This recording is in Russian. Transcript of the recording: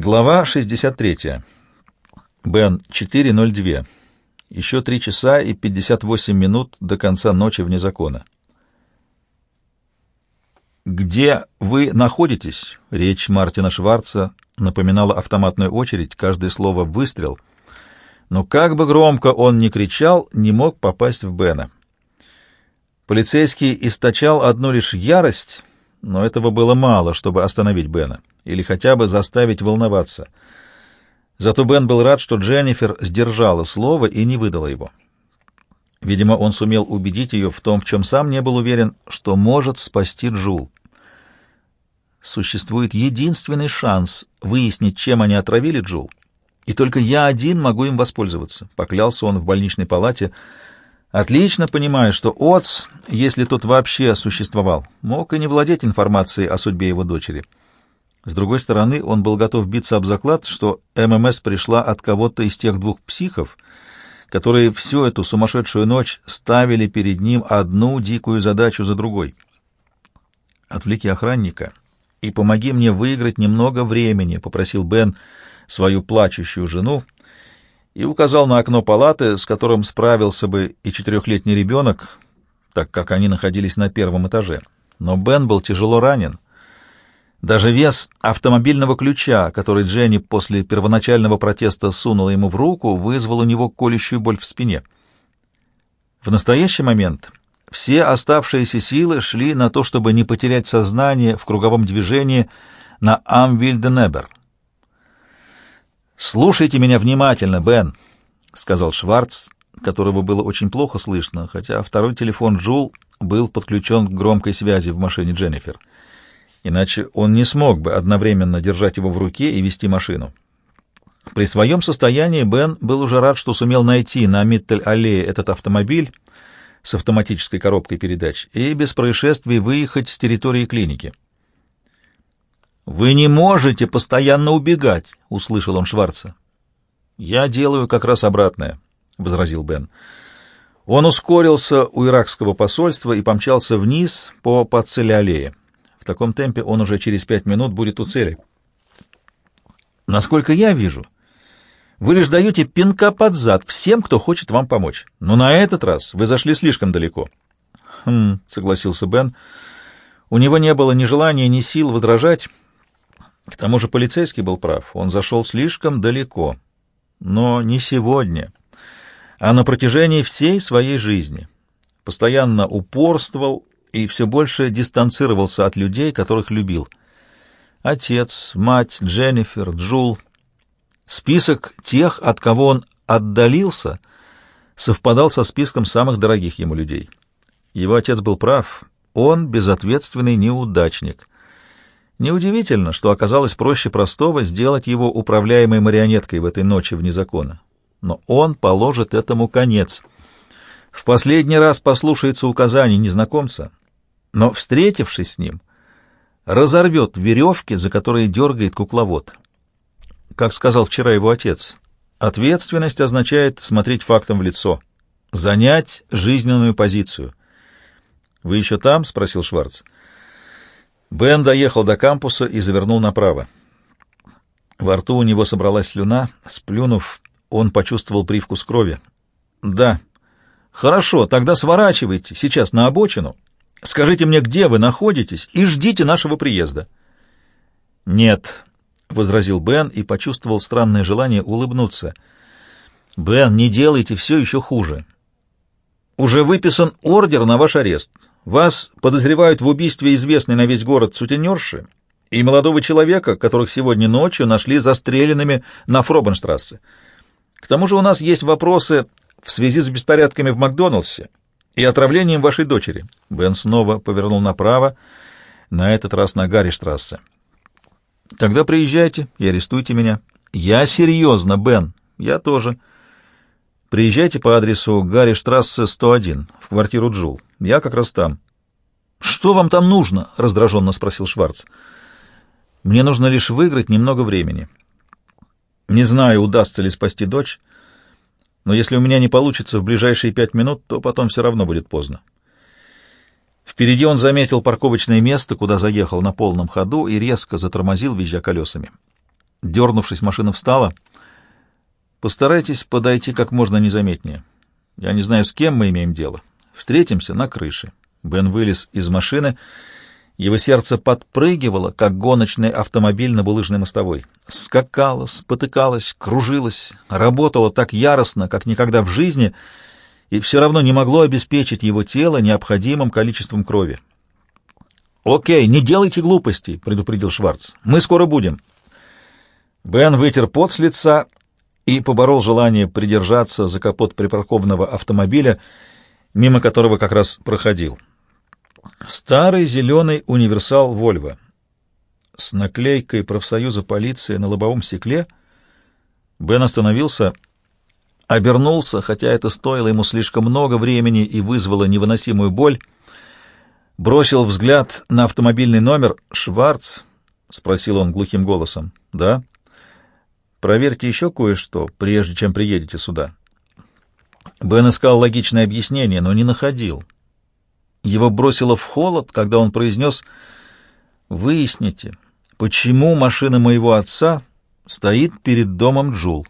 Глава 63. Бен, 4.02. Еще три часа и 58 минут до конца ночи вне закона. «Где вы находитесь?» — речь Мартина Шварца напоминала автоматную очередь, каждое слово — выстрел. Но как бы громко он ни кричал, не мог попасть в Бена. Полицейский источал одну лишь ярость, но этого было мало, чтобы остановить Бена или хотя бы заставить волноваться. Зато Бен был рад, что Дженнифер сдержала слово и не выдала его. Видимо, он сумел убедить ее в том, в чем сам не был уверен, что может спасти Джул. Существует единственный шанс выяснить, чем они отравили Джул, и только я один могу им воспользоваться, — поклялся он в больничной палате, отлично понимая, что Отц, если тот вообще существовал, мог и не владеть информацией о судьбе его дочери. С другой стороны, он был готов биться об заклад, что ММС пришла от кого-то из тех двух психов, которые всю эту сумасшедшую ночь ставили перед ним одну дикую задачу за другой. «Отвлеки охранника и помоги мне выиграть немного времени», — попросил Бен свою плачущую жену и указал на окно палаты, с которым справился бы и четырехлетний ребенок, так как они находились на первом этаже. Но Бен был тяжело ранен — даже вес автомобильного ключа, который Дженни после первоначального протеста сунула ему в руку, вызвал у него колющую боль в спине. В настоящий момент все оставшиеся силы шли на то, чтобы не потерять сознание в круговом движении на Амвильденебер. «Слушайте меня внимательно, Бен», — сказал Шварц, которого было очень плохо слышно, хотя второй телефон Джул был подключен к громкой связи в машине Дженнифер — иначе он не смог бы одновременно держать его в руке и вести машину. При своем состоянии Бен был уже рад, что сумел найти на Миттель-аллее этот автомобиль с автоматической коробкой передач и без происшествий выехать с территории клиники. «Вы не можете постоянно убегать», — услышал он Шварца. «Я делаю как раз обратное», — возразил Бен. Он ускорился у иракского посольства и помчался вниз по Пацеле-аллее таком темпе он уже через пять минут будет у цели. Насколько я вижу, вы лишь даете пинка под зад всем, кто хочет вам помочь. Но на этот раз вы зашли слишком далеко. Хм, согласился Бен. У него не было ни желания, ни сил возражать. К тому же полицейский был прав. Он зашел слишком далеко. Но не сегодня, а на протяжении всей своей жизни. Постоянно упорствовал и все больше дистанцировался от людей, которых любил. Отец, мать, Дженнифер, Джул. Список тех, от кого он отдалился, совпадал со списком самых дорогих ему людей. Его отец был прав, он безответственный неудачник. Неудивительно, что оказалось проще простого сделать его управляемой марионеткой в этой ночи вне закона. Но он положит этому конец — в последний раз послушается указаний незнакомца, но, встретившись с ним, разорвет веревки, за которые дергает кукловод. Как сказал вчера его отец, ответственность означает смотреть фактом в лицо, занять жизненную позицию. «Вы еще там?» — спросил Шварц. Бен доехал до кампуса и завернул направо. Во рту у него собралась слюна. Сплюнув, он почувствовал привкус крови. «Да». «Хорошо, тогда сворачивайте сейчас на обочину Скажите мне, где вы находитесь, и ждите нашего приезда». «Нет», — возразил Бен и почувствовал странное желание улыбнуться. «Бен, не делайте все еще хуже. Уже выписан ордер на ваш арест. Вас подозревают в убийстве известной на весь город сутенерши и молодого человека, которых сегодня ночью нашли застреленными на Фробенштрассе. К тому же у нас есть вопросы в связи с беспорядками в Макдоналдсе и отравлением вашей дочери». Бен снова повернул направо, на этот раз на Гарри-штрассе. «Тогда приезжайте и арестуйте меня». «Я серьезно, Бен. Я тоже». «Приезжайте по адресу Гарри-штрассе, 101, в квартиру Джул. Я как раз там». «Что вам там нужно?» — раздраженно спросил Шварц. «Мне нужно лишь выиграть немного времени. Не знаю, удастся ли спасти дочь» но если у меня не получится в ближайшие пять минут, то потом все равно будет поздно. Впереди он заметил парковочное место, куда заехал на полном ходу и резко затормозил, визжа колесами. Дернувшись, машина встала. «Постарайтесь подойти как можно незаметнее. Я не знаю, с кем мы имеем дело. Встретимся на крыше». Бен вылез из машины. Его сердце подпрыгивало, как гоночный автомобиль на булыжной мостовой. Скакало, спотыкалось, кружилось, работало так яростно, как никогда в жизни, и все равно не могло обеспечить его тело необходимым количеством крови. «Окей, не делайте глупостей», — предупредил Шварц. «Мы скоро будем». Бен вытер пот с лица и поборол желание придержаться за капот припаркованного автомобиля, мимо которого как раз проходил. Старый зеленый универсал «Вольво» с наклейкой профсоюза полиции на лобовом стекле. Бен остановился, обернулся, хотя это стоило ему слишком много времени и вызвало невыносимую боль, бросил взгляд на автомобильный номер. «Шварц?» — спросил он глухим голосом. «Да?» «Проверьте еще кое-что, прежде чем приедете сюда». Бен искал логичное объяснение, но не находил. Его бросило в холод, когда он произнес «Выясните, почему машина моего отца стоит перед домом Джул?»